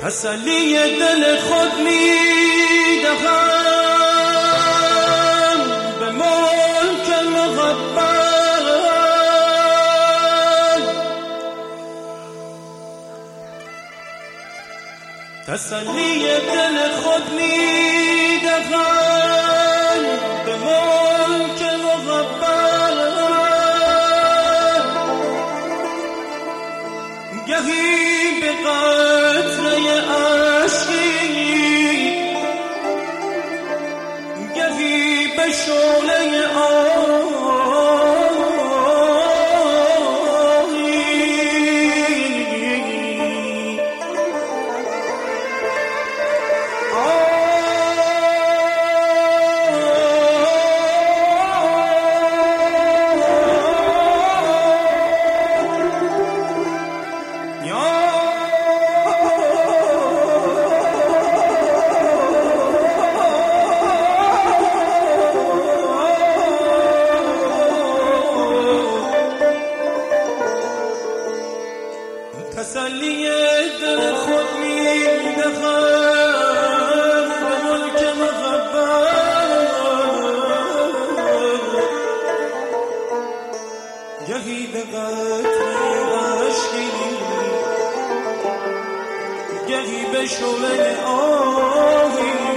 تسلی دل خود می دهم به ملک محبت تسلی دل خود می گهی به شعله تسلی دل خود می دهم به ملک محبت. گهی به قطر به شعله آهی.